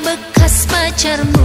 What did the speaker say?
bekas pacarmu.